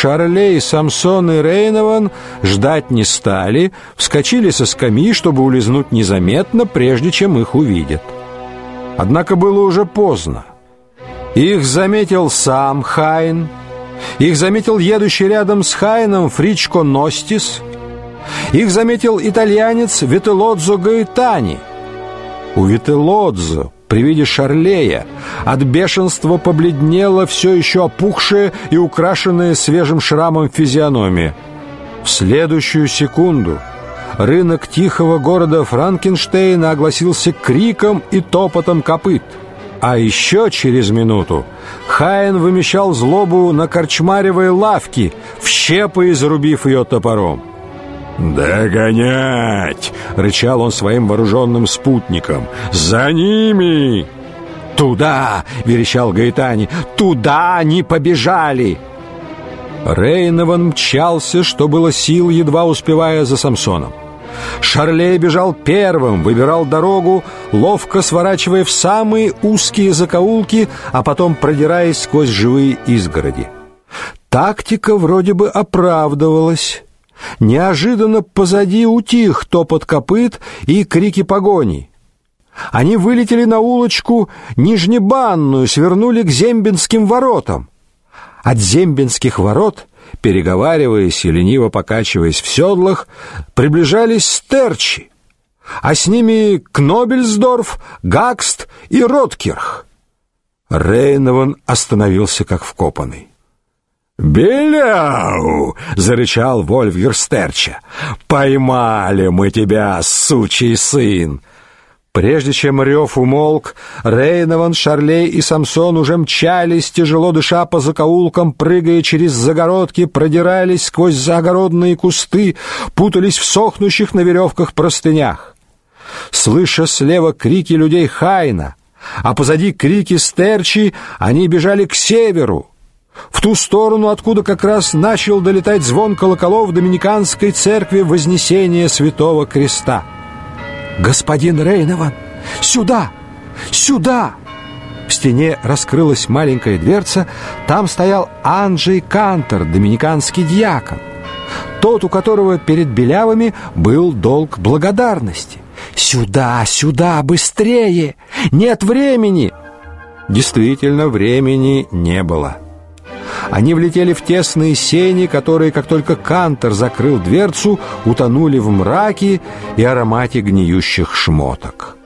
Шарлей, Самсон и Рейнован ждать не стали, вскочили со скамьи, чтобы улизнуть незаметно, прежде чем их увидят. Однако было уже поздно. Их заметил сам Хайн, их заметил едущий рядом с Хайном Фричко Ностис, их заметил итальянец Вителодзо Гаэтани. У Вителодзо при виде Шарлея от бешенства побледнело все еще опухшее и украшенное свежим шрамом физиономия. В следующую секунду рынок тихого города Франкенштейна огласился криком и топотом копыт. А еще через минуту Хайн вымещал злобу на корчмаревой лавке, в щепы изрубив ее топором. «Догонять!» — рычал он своим вооруженным спутникам. «За ними!» «Туда!» — верещал Гаэтани. «Туда они побежали!» Рейнован мчался, что было сил, едва успевая за Самсоном. Шарлей бежал первым, выбирал дорогу, ловко сворачивая в самые узкие закоулки, а потом продираясь сквозь живые изгороди. Тактика вроде бы оправдывалась. Неожиданно позади утих топот копыт и крики погони. Они вылетели на улочку Нижнебанную, свернули к Зембинским воротам. От Зембинских ворот, переговариваясь и лениво покачиваясь в седлах, приближались стерчи, а с ними Кнобельсдорф, Гакст и Роткирх. Рейнован остановился как вкопанный. «Беляу!» — зарычал Вольфгер Стерча. «Поймали мы тебя, сучий сын!» Прежде чем рев умолк, Рейнован, Шарлей и Самсон уже мчались, тяжело дыша по закоулкам, прыгая через загородки, продирались сквозь загородные кусты, путались в сохнущих на веревках простынях. Слыша слева крики людей Хайна, а позади крики Стерчи, они бежали к северу, в ту сторону, откуда как раз начал долетать звон колоколов доминиканской церкви Вознесения Святого Креста. «Господин Рейнован! Сюда! Сюда!» В стене раскрылась маленькая дверца, там стоял Анджей Кантер, доминиканский диакон. Тот, у которого перед белявами был долг благодарности. «Сюда, сюда, быстрее! Нет времени!» Действительно, времени не было. Они влетели в тесные сени, которые, как только Кантер закрыл дверцу, утонули в мраке и аромате гниющих шмоток.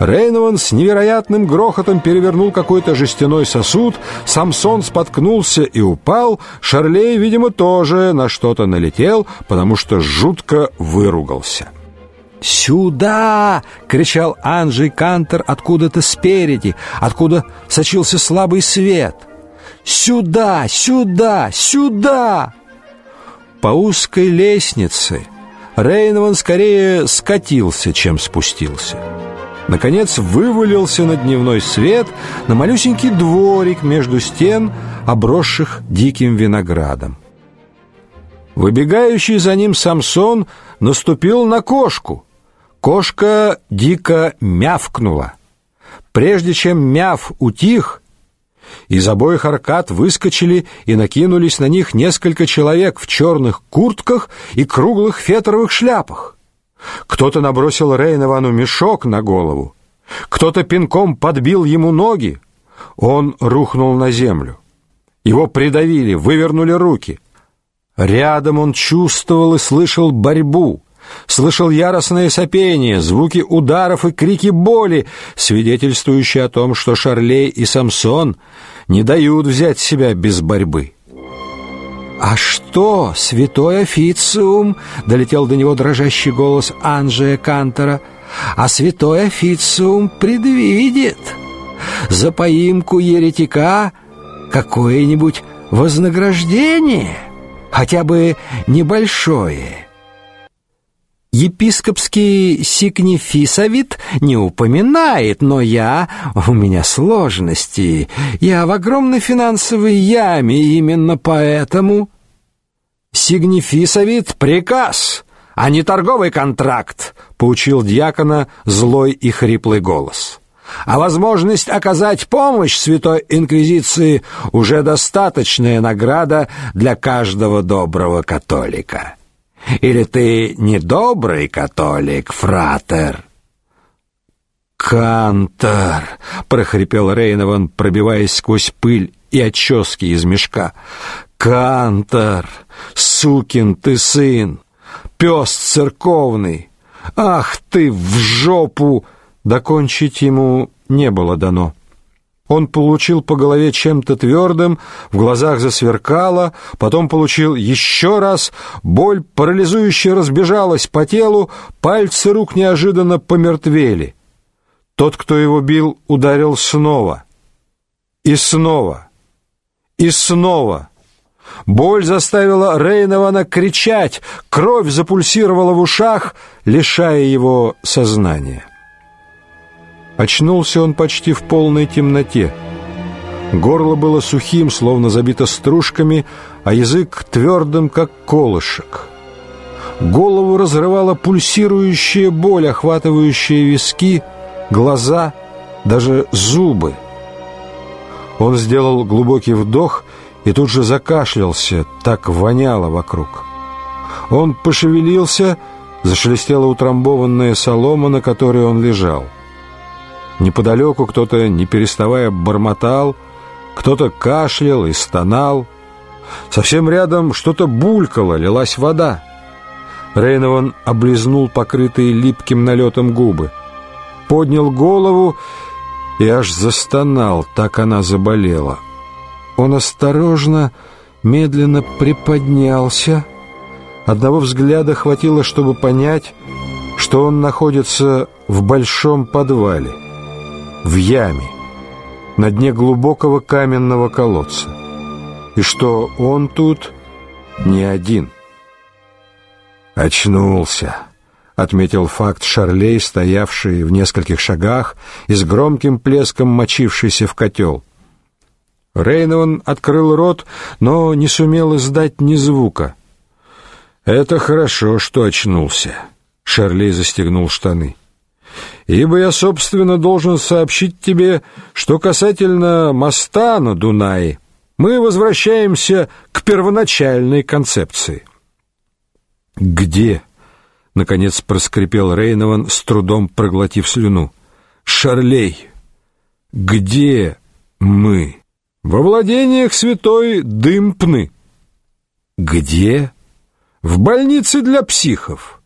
Рейнован с невероятным грохотом перевернул какой-то жестяной сосуд, Самсон споткнулся и упал, Шарлей, видимо, тоже на что-то налетел, потому что жутко выругался. «Сюда!» — кричал Анджей Кантер откуда-то спереди, откуда сочился слабый свет — Сюда, сюда, сюда!» По узкой лестнице Рейнован скорее скатился, чем спустился. Наконец вывалился на дневной свет на малюсенький дворик между стен, обросших диким виноградом. Выбегающий за ним Самсон наступил на кошку. Кошка дико мявкнула. Прежде чем мяв утих, из обоих аркад выскочили и накинулись на них несколько человек в черных куртках и круглых фетровых шляпах. Кто-то набросил Рейновану мешок на голову, кто-то пинком подбил ему ноги. Он рухнул на землю. Его придавили, вывернули руки. Рядом он чувствовал и слышал борьбу слышал яростное сопение, звуки ударов и крики боли, свидетельствующие о том, что Шарлей и Самсон не дают взять себя без борьбы. «А что, святой официум?» — долетел до него дрожащий голос Анжея Кантера. «А святой официум предвидит за поимку еретика какое-нибудь вознаграждение, хотя бы небольшое». Епископский сигнифисовит не упоминает, но я... У меня сложности. Я в огромной финансовой яме, именно поэтому... Сигнифисовит приказ, а не торговый контракт, поучил диакона злой и хриплый голос. а возможность оказать помощь Святой Инквизиции уже достаточная награда для каждого доброго католика. Или ты не добрый католик, фратер? Кантор, прохрипел Рейнован, пробиваясь сквозь пыль и очески из мешка. Кантор, сукин ты сын, пес церковный. Ах ты в жопу! Докончить ему не было дано. Он получил по голове чем-то твердым, в глазах засверкало, потом получил еще раз, боль парализующе разбежалась по телу, пальцы рук неожиданно помертвели. Тот, кто его бил, ударил снова. И снова. И снова. Боль заставила Рейнована кричать, кровь запульсировала в ушах, лишая его сознания. Очнулся он почти в полной темноте. Горло было сухим, словно забито стружками, а язык твердым, как колышек. Голову разрывала пульсирующая боль, охватывающая виски, глаза, даже зубы. Он сделал глубокий вдох и тут же закашлялся, так воняло вокруг. Он пошевелился, зашелестела утрамбованная солома, на которой он лежал. Неподалеку кто-то, не переставая, бормотал, кто-то кашлял и стонал. Совсем рядом что-то булькало, лилась вода. Рейнован облизнул покрытые липким налетом губы. Поднял голову и аж застонал, так она заболела. Он осторожно, медленно приподнялся. Одного взгляда хватило, чтобы понять, что он находится в большом подвале в яме, на дне глубокого каменного колодца, и что он тут не один. «Очнулся», — отметил факт Шарлей, стоявший в нескольких шагах и с громким плеском мочившийся в котел. Рейнован открыл рот, но не сумел издать ни звука. «Это хорошо, что очнулся», — Шарлей застегнул штаны ибо я, собственно, должен сообщить тебе, что касательно моста на Дунае мы возвращаемся к первоначальной концепции. Где? наконец проскрипел Рейнован, с трудом проглотив слюну. Шарлей. Где мы? Во владениях святой Дымпны. Где? В больнице для психов.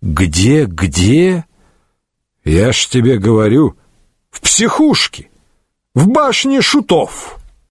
Где, где? Я ж тебе говорю, в психушке, в башне шутов.